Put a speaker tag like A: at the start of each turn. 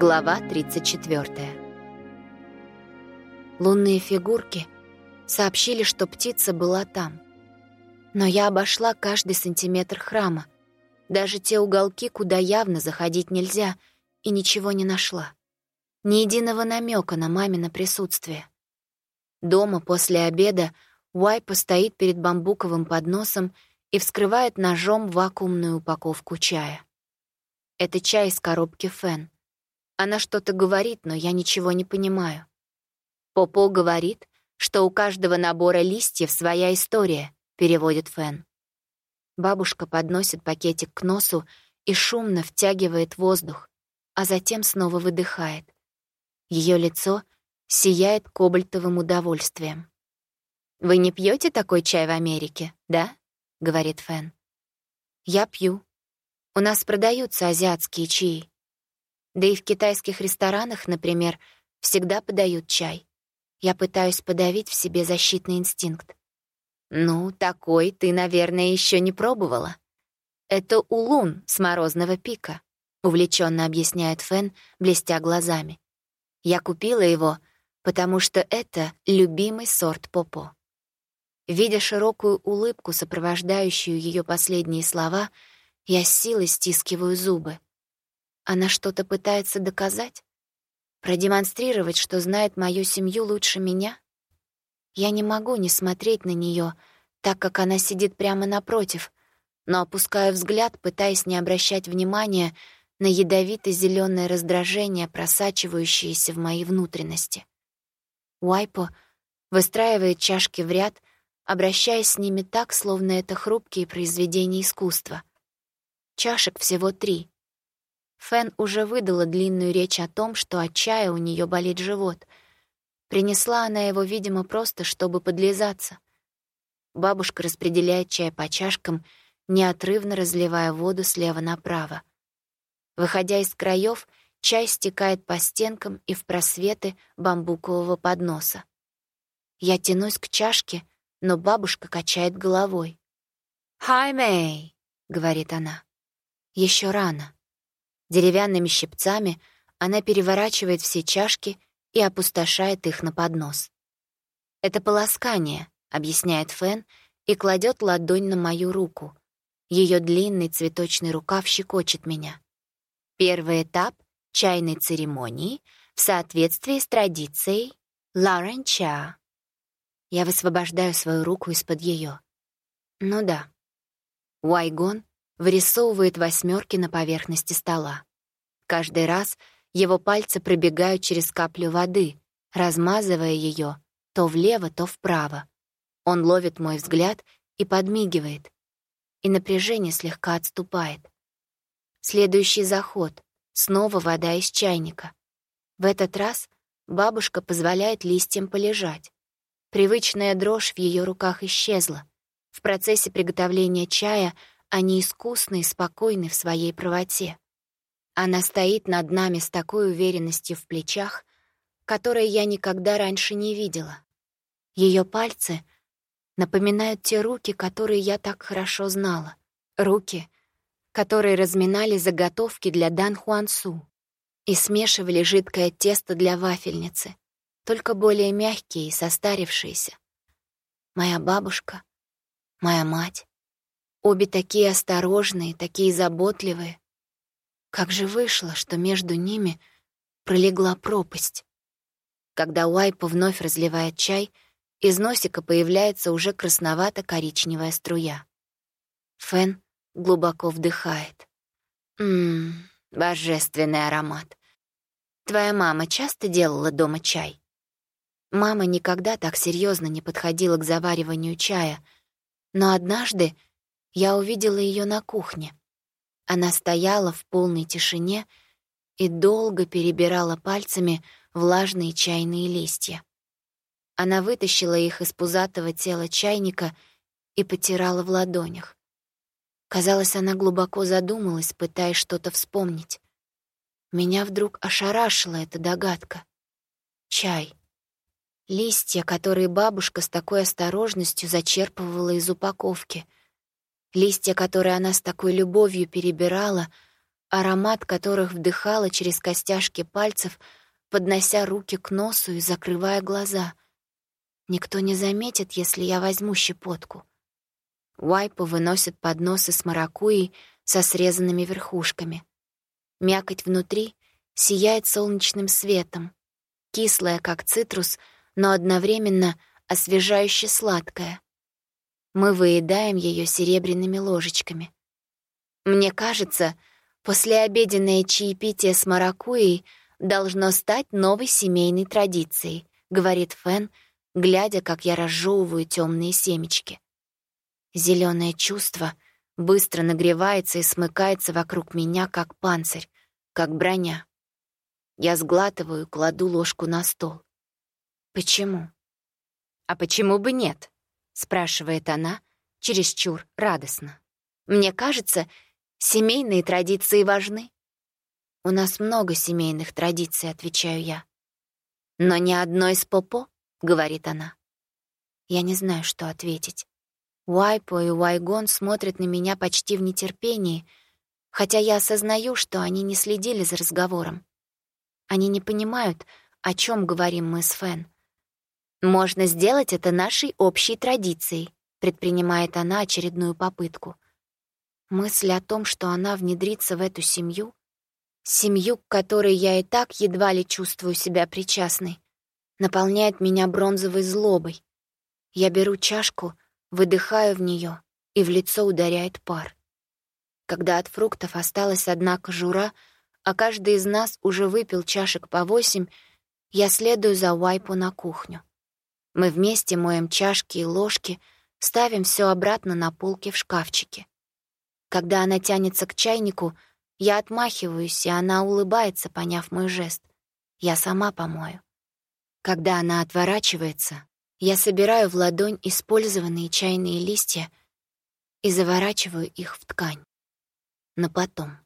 A: Глава 34. Лунные фигурки сообщили, что птица была там. Но я обошла каждый сантиметр храма, даже те уголки, куда явно заходить нельзя, и ничего не нашла. Ни единого намека на мамино присутствие. Дома после обеда Уайпа стоит перед бамбуковым подносом и вскрывает ножом вакуумную упаковку чая. Это чай из коробки Фен — она что-то говорит, но я ничего не понимаю. Попо говорит, что у каждого набора листьев своя история, переводит Фэн. Бабушка подносит пакетик к носу и шумно втягивает воздух, а затем снова выдыхает. Ее лицо сияет кобальтовым удовольствием. «Вы не пьете такой чай в Америке, да?» — говорит Фэн. «Я пью. У нас продаются азиатские чаи. Да и в китайских ресторанах, например, всегда подают чай. Я пытаюсь подавить в себе защитный инстинкт. «Ну, такой ты, наверное, еще не пробовала. Это улун с морозного пика», — увлеченно объясняет Фэн, блестя глазами. «Я купила его, потому что это любимый сорт попо». Видя широкую улыбку, сопровождающую ее последние слова, я с силой стискиваю зубы. Она что-то пытается доказать? Продемонстрировать, что знает мою семью лучше меня? Я не могу не смотреть на нее, так как она сидит прямо напротив, но опускаю взгляд, пытаясь не обращать внимания на ядовито зеленое раздражение, просачивающееся в мои внутренности. Уайпо выстраивает чашки в ряд, обращаясь с ними так, словно это хрупкие произведения искусства. Чашек всего три. Фэн уже выдала длинную речь о том, что от чая у нее болит живот. Принесла она его, видимо, просто, чтобы подлизаться. Бабушка распределяет чай по чашкам, неотрывно разливая воду слева направо. Выходя из краев, чай стекает по стенкам и в просветы бамбукового подноса. Я тянусь к чашке, но бабушка качает головой. «Хай, Мэй!» — говорит она. Еще рано». Деревянными щипцами она переворачивает все чашки и опустошает их на поднос. «Это полоскание», — объясняет Фэн и кладет ладонь на мою руку. Ее длинный цветочный рукав щекочет меня. Первый этап чайной церемонии в соответствии с традицией Ларенча. Я высвобождаю свою руку из-под ее. Ну да. Уайгон вырисовывает восьмерки на поверхности стола. Каждый раз его пальцы пробегают через каплю воды, размазывая ее то влево, то вправо. Он ловит мой взгляд и подмигивает, и напряжение слегка отступает. Следующий заход. Снова вода из чайника. В этот раз бабушка позволяет листьям полежать. Привычная дрожь в ее руках исчезла. В процессе приготовления чая они искусны и спокойны в своей правоте. Она стоит над нами с такой уверенностью в плечах, которой я никогда раньше не видела. Ее пальцы напоминают те руки, которые я так хорошо знала. Руки, которые разминали заготовки для Дан Хуансу и смешивали жидкое тесто для вафельницы, только более мягкие и состарившиеся. Моя бабушка, моя мать, Обе такие осторожные, такие заботливые. Как же вышло, что между ними пролегла пропасть? Когда Уайпа вновь разливает чай, из носика появляется уже красновато-коричневая струя. Фен глубоко вдыхает. Ммм, божественный аромат. Твоя мама часто делала дома чай? Мама никогда так серьезно не подходила к завариванию чая, но однажды я увидела ее на кухне. Она стояла в полной тишине и долго перебирала пальцами влажные чайные листья. Она вытащила их из пузатого тела чайника и потирала в ладонях. Казалось, она глубоко задумалась, пытаясь что-то вспомнить. Меня вдруг ошарашила эта догадка. Чай. Листья, которые бабушка с такой осторожностью зачерпывала из упаковки — Листья, которые она с такой любовью перебирала, аромат которых вдыхала через костяшки пальцев, поднося руки к носу и закрывая глаза. Никто не заметит, если я возьму щепотку. Уайпу выносят подносы с маракуей со срезанными верхушками. Мякоть внутри сияет солнечным светом, кислая, как цитрус, но одновременно освежающе сладкая. Мы выедаем ее серебряными ложечками. Мне кажется, послеобеденное чаепитие с маракуей должно стать новой семейной традицией, говорит Фен, глядя, как я разжевываю темные семечки. Зеленое чувство быстро нагревается и смыкается вокруг меня, как панцирь, как броня. Я сглатываю, кладу ложку на стол. Почему? А почему бы нет? Спрашивает она, чересчур радостно. Мне кажется, семейные традиции важны. У нас много семейных традиций, отвечаю я. Но ни одной с попо, говорит она. Я не знаю, что ответить. Уайпо и Уайгон смотрят на меня почти в нетерпении, хотя я осознаю, что они не следили за разговором. Они не понимают, о чем говорим мы с Фэн. «Можно сделать это нашей общей традицией», — предпринимает она очередную попытку. Мысль о том, что она внедрится в эту семью, семью, к которой я и так едва ли чувствую себя причастной, наполняет меня бронзовой злобой. Я беру чашку, выдыхаю в нее, и в лицо ударяет пар. Когда от фруктов осталась одна кожура — а каждый из нас уже выпил чашек по восемь, я следую за Уайпу на кухню. Мы вместе моем чашки и ложки, ставим все обратно на полки в шкафчике. Когда она тянется к чайнику, я отмахиваюсь, и она улыбается, поняв мой жест. Я сама помою. Когда она отворачивается, я собираю в ладонь использованные чайные листья и заворачиваю их в ткань. На потом.